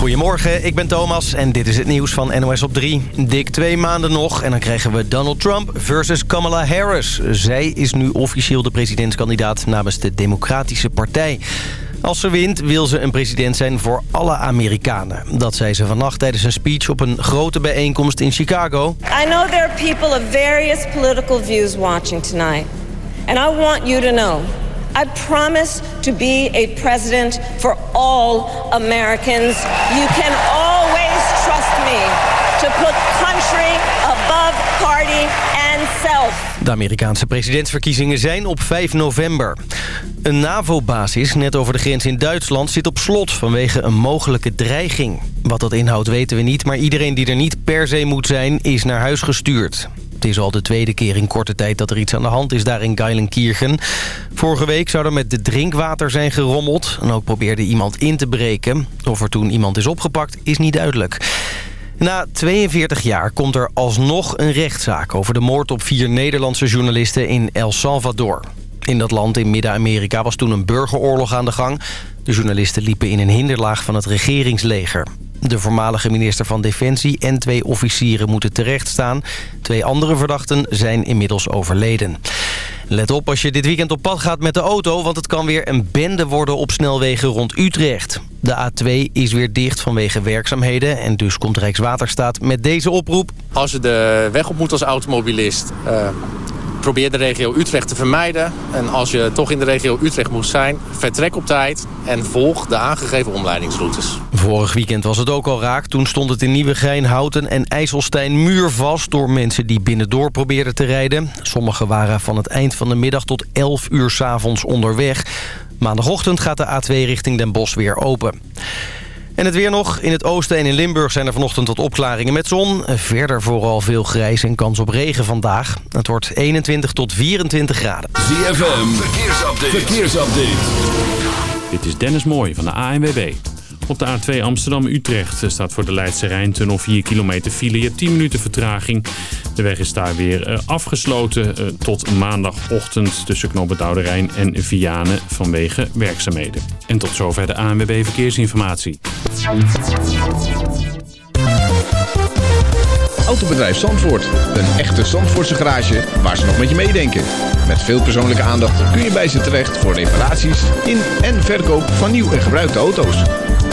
Goedemorgen, ik ben Thomas en dit is het nieuws van NOS op 3. Dik twee maanden nog en dan krijgen we Donald Trump versus Kamala Harris. Zij is nu officieel de presidentskandidaat namens de Democratische Partij. Als ze wint wil ze een president zijn voor alle Amerikanen. Dat zei ze vannacht tijdens een speech op een grote bijeenkomst in Chicago. I know there are people of various political views watching tonight. And I want you to I promise to be a president for all Americans. You can always trust me to put country above party and self. De Amerikaanse presidentsverkiezingen zijn op 5 november. Een NAVO-basis net over de grens in Duitsland zit op slot vanwege een mogelijke dreiging. Wat dat inhoudt weten we niet, maar iedereen die er niet per se moet zijn is naar huis gestuurd. Het is al de tweede keer in korte tijd dat er iets aan de hand is daar in Geilenkirchen. Vorige week zou er met de drinkwater zijn gerommeld. En ook probeerde iemand in te breken. Of er toen iemand is opgepakt is niet duidelijk. Na 42 jaar komt er alsnog een rechtszaak... over de moord op vier Nederlandse journalisten in El Salvador. In dat land in Midden-Amerika was toen een burgeroorlog aan de gang. De journalisten liepen in een hinderlaag van het regeringsleger. De voormalige minister van Defensie en twee officieren moeten terechtstaan. Twee andere verdachten zijn inmiddels overleden. Let op als je dit weekend op pad gaat met de auto... want het kan weer een bende worden op snelwegen rond Utrecht. De A2 is weer dicht vanwege werkzaamheden... en dus komt Rijkswaterstaat met deze oproep. Als je de weg op moet als automobilist... Uh, probeer de regio Utrecht te vermijden. En als je toch in de regio Utrecht moet zijn... vertrek op tijd en volg de aangegeven omleidingsroutes. Vorig weekend was het ook al raak. Toen stond het in Nieuwegein, Houten en IJsselstein muurvast... door mensen die binnendoor probeerden te rijden. Sommigen waren van het eind van de middag tot 11 uur s'avonds onderweg. Maandagochtend gaat de A2 richting Den Bosch weer open. En het weer nog. In het oosten en in Limburg zijn er vanochtend tot opklaringen met zon. Verder vooral veel grijs en kans op regen vandaag. Het wordt 21 tot 24 graden. ZFM, verkeersupdate. verkeersupdate. Dit is Dennis Mooij van de ANWB. Op de A2 Amsterdam-Utrecht staat voor de Leidse Rijntunnel 4 kilometer file. Je hebt 10 minuten vertraging. De weg is daar weer uh, afgesloten uh, tot maandagochtend tussen Knobbendoude Rijn en Vianen vanwege werkzaamheden. En tot zover de ANWB Verkeersinformatie. Autobedrijf Zandvoort. Een echte Zandvoortse garage waar ze nog met je meedenken. Met veel persoonlijke aandacht kun je bij ze terecht voor reparaties in en verkoop van nieuw en gebruikte auto's.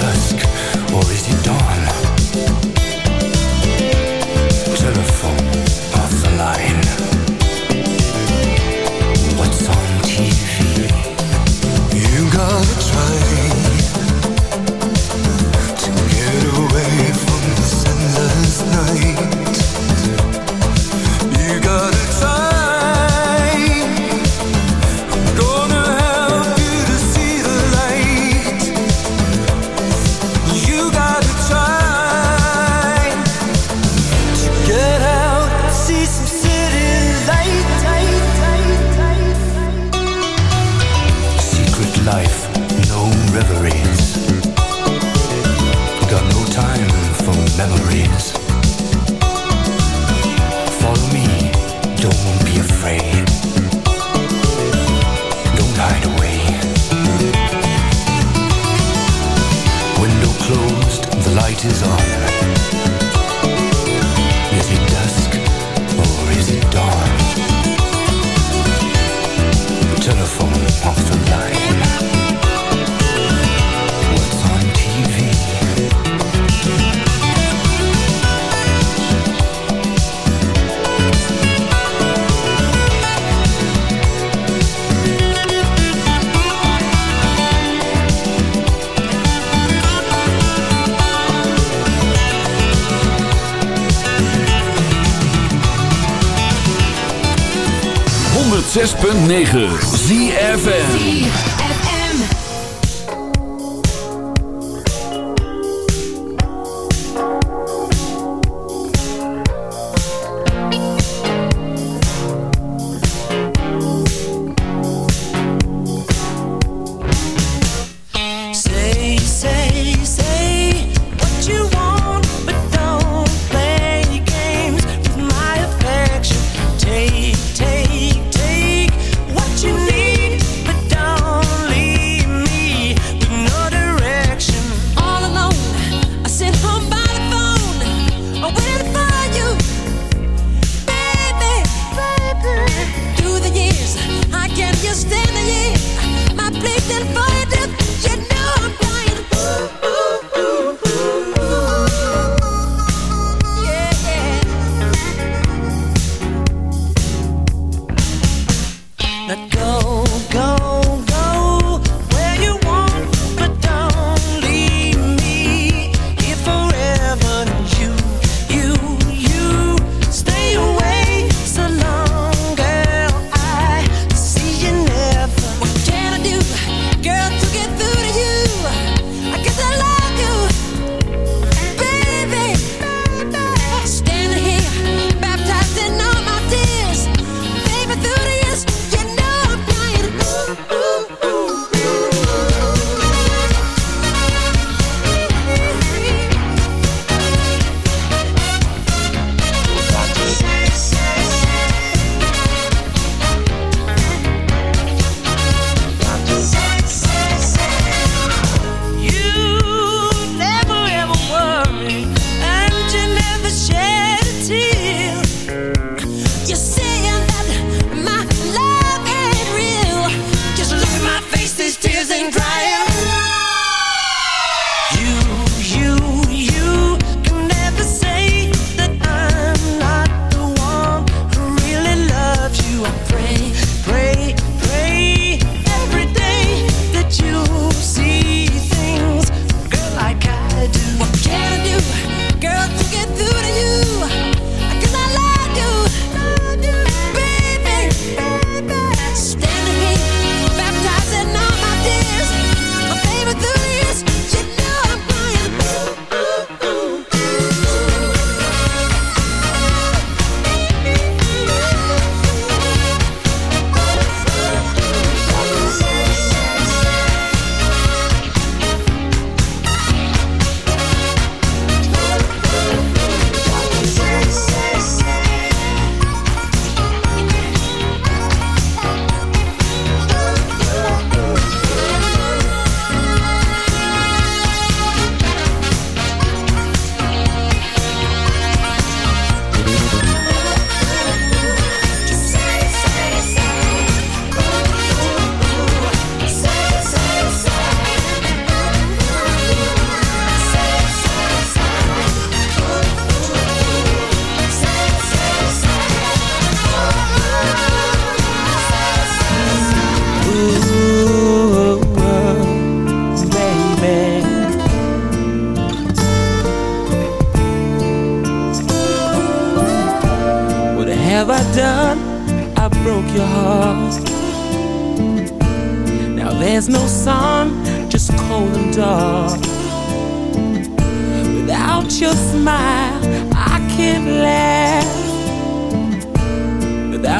dusk. 9. You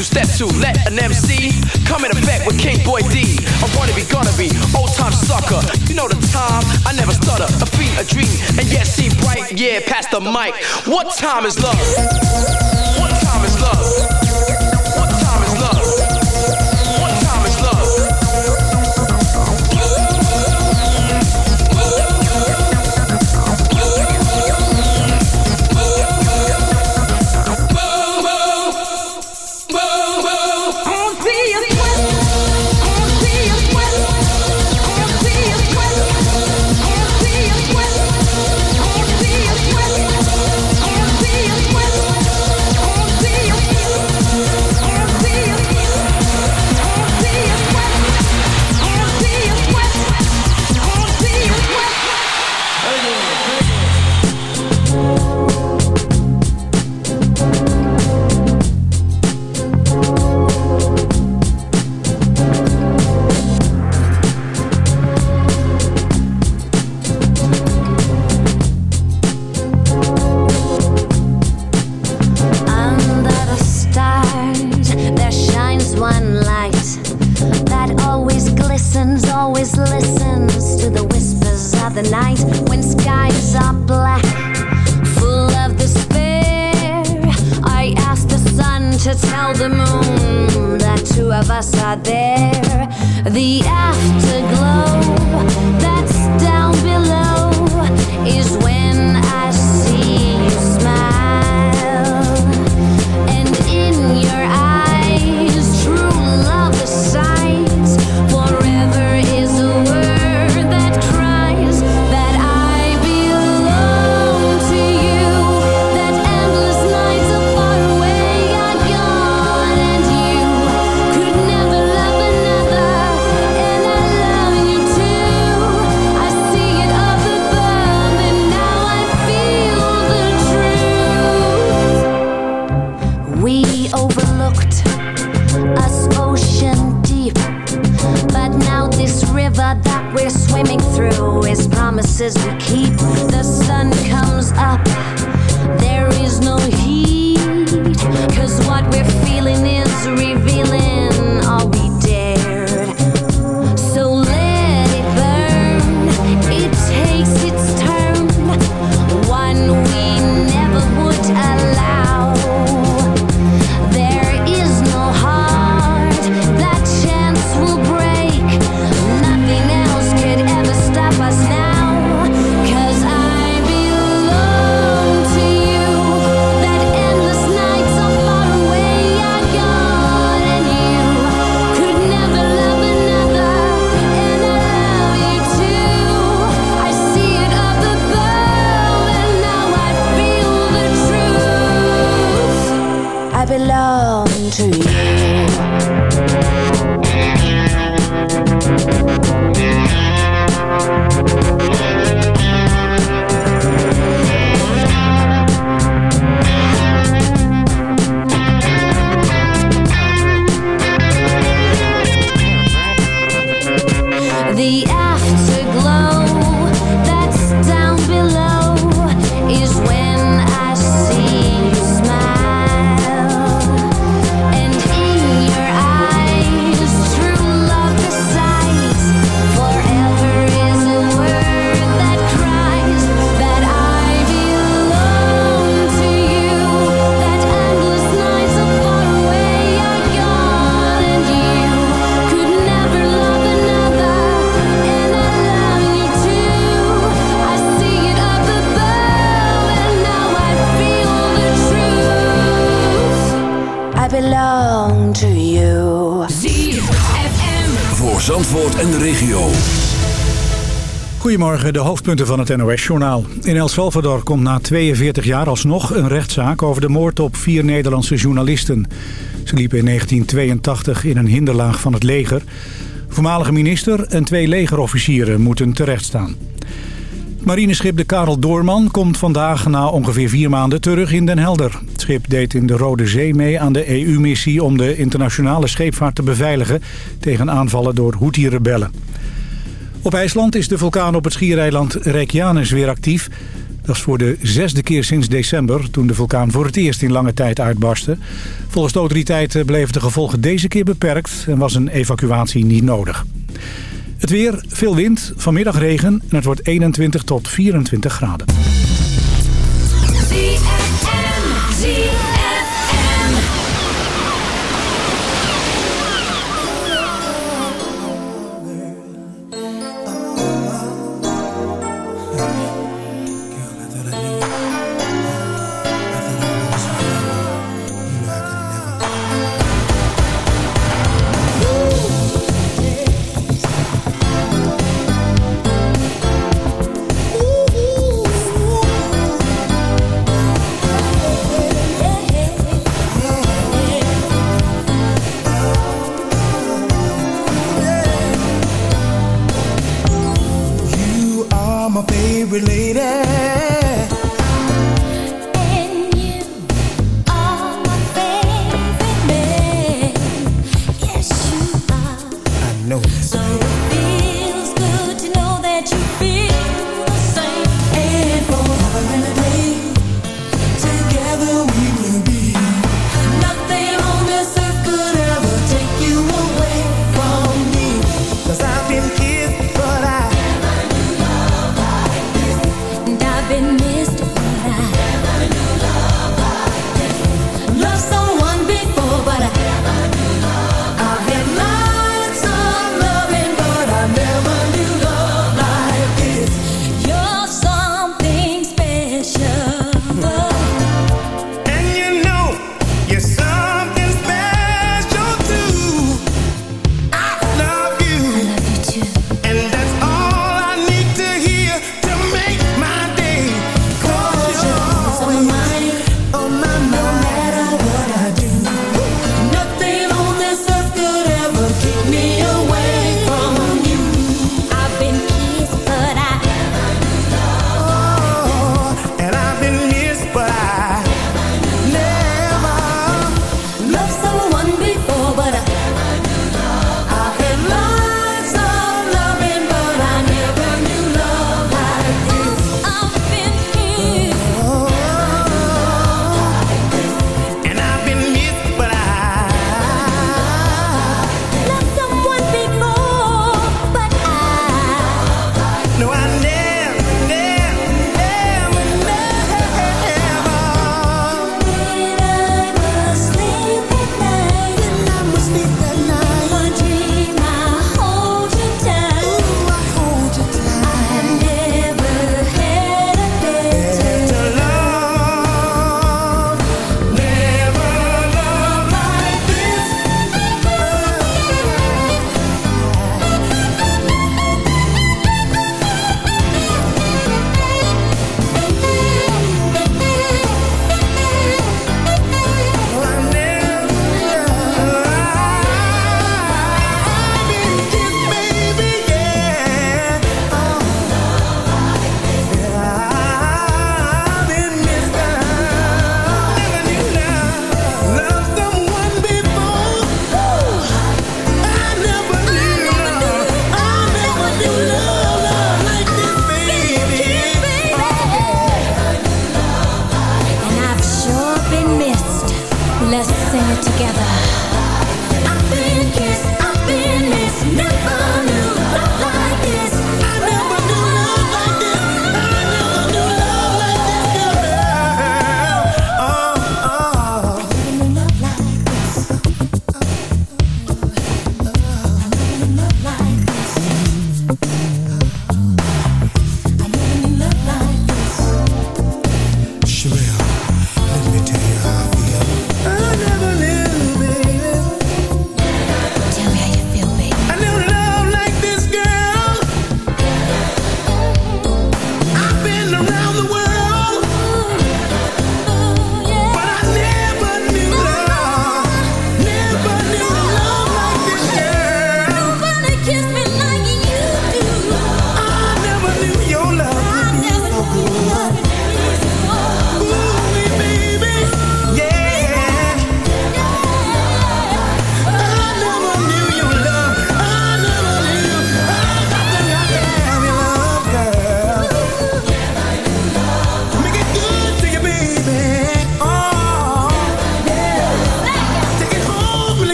to step to let an MC come in effect with King Boy D. I wanna be gonna be old time sucker. You know the time, I never stutter. A beat, a dream, and yet seem bright. Yeah, past the mic. What time is love? What time is love? Morgen de hoofdpunten van het NOS-journaal. In El Salvador komt na 42 jaar alsnog een rechtszaak over de moord op vier Nederlandse journalisten. Ze liepen in 1982 in een hinderlaag van het leger. Voormalige minister en twee legerofficieren moeten terechtstaan. Marineschip de Karel Doorman komt vandaag na ongeveer vier maanden terug in Den Helder. Het schip deed in de Rode Zee mee aan de EU-missie om de internationale scheepvaart te beveiligen tegen aanvallen door Houthi-rebellen. Op IJsland is de vulkaan op het schiereiland Reykjanes weer actief. Dat is voor de zesde keer sinds december, toen de vulkaan voor het eerst in lange tijd uitbarstte. Volgens de autoriteiten bleven de gevolgen deze keer beperkt en was een evacuatie niet nodig. Het weer, veel wind, vanmiddag regen en het wordt 21 tot 24 graden.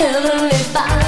heavenly fire.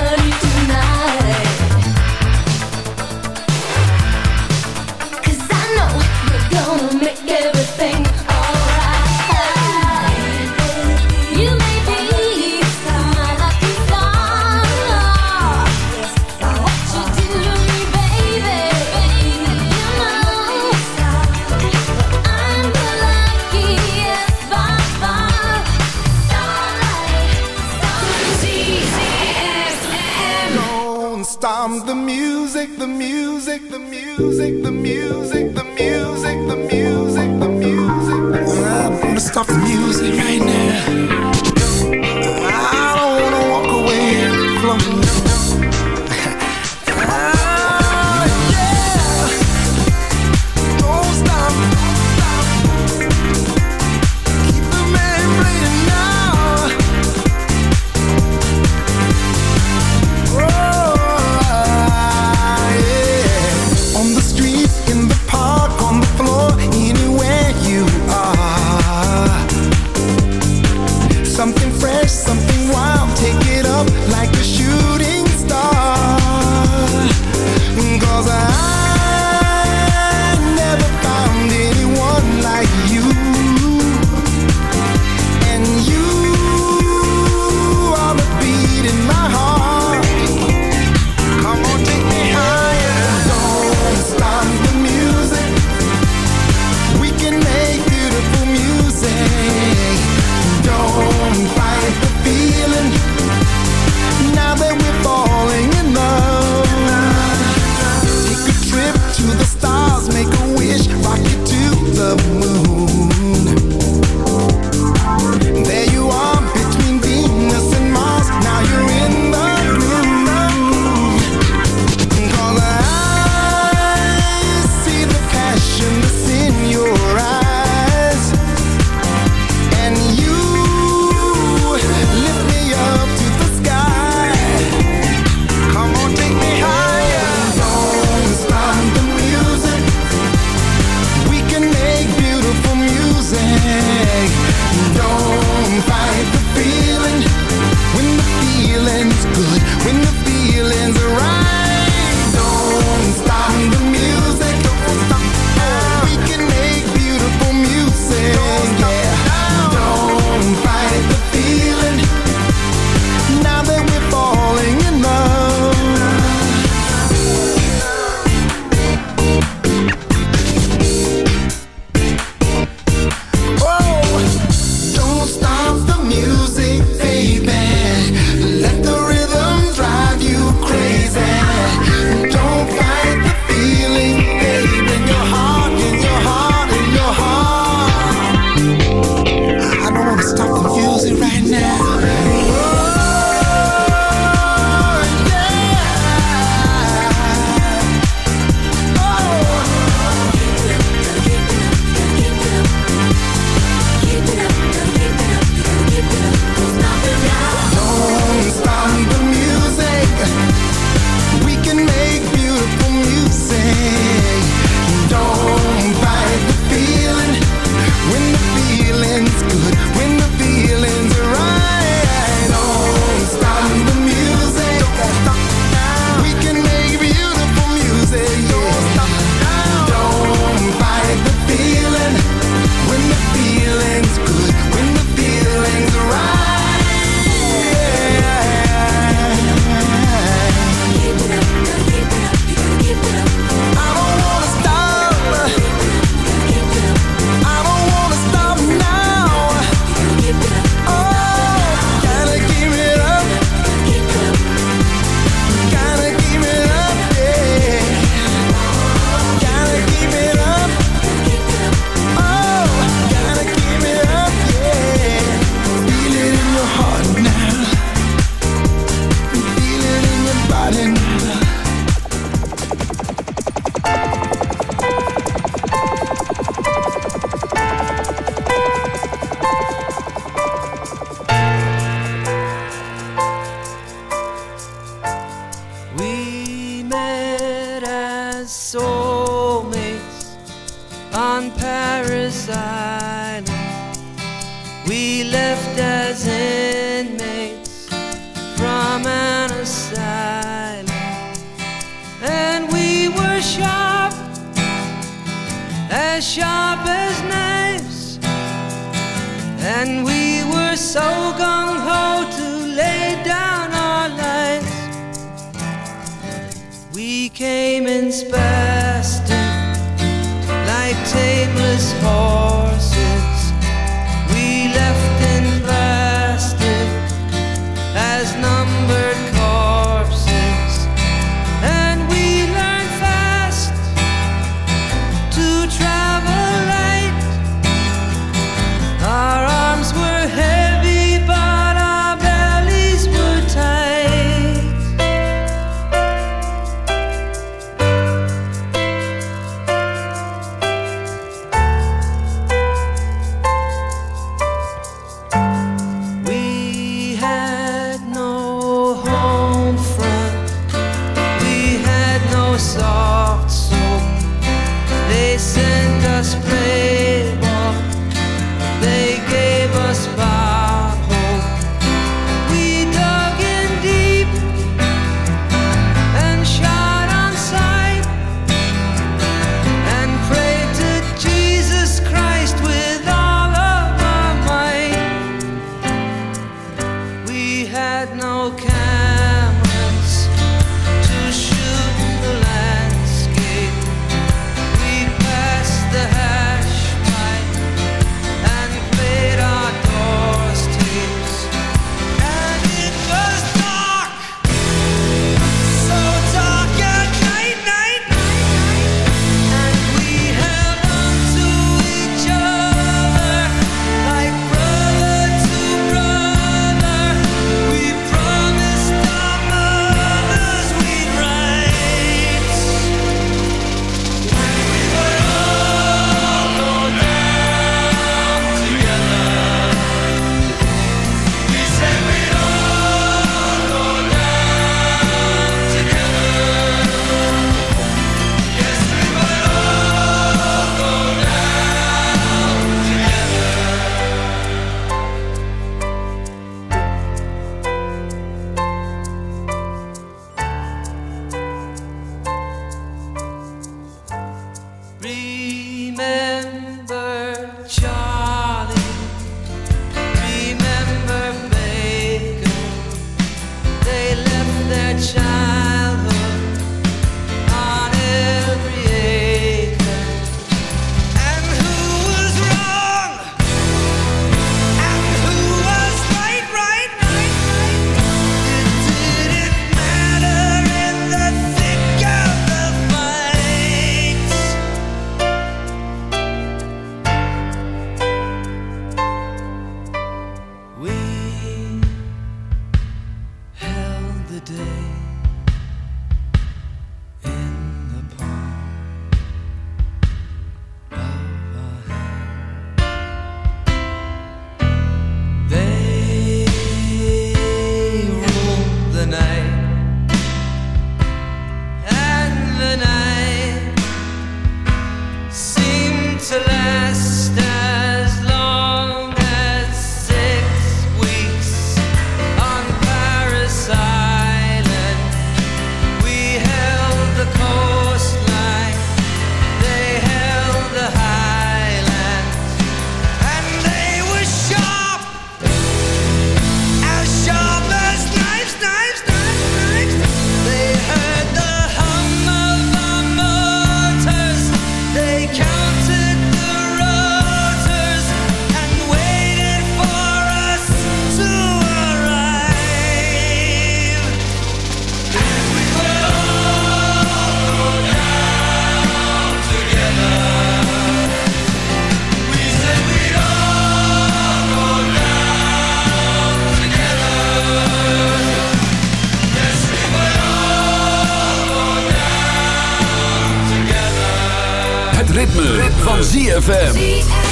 ZFM.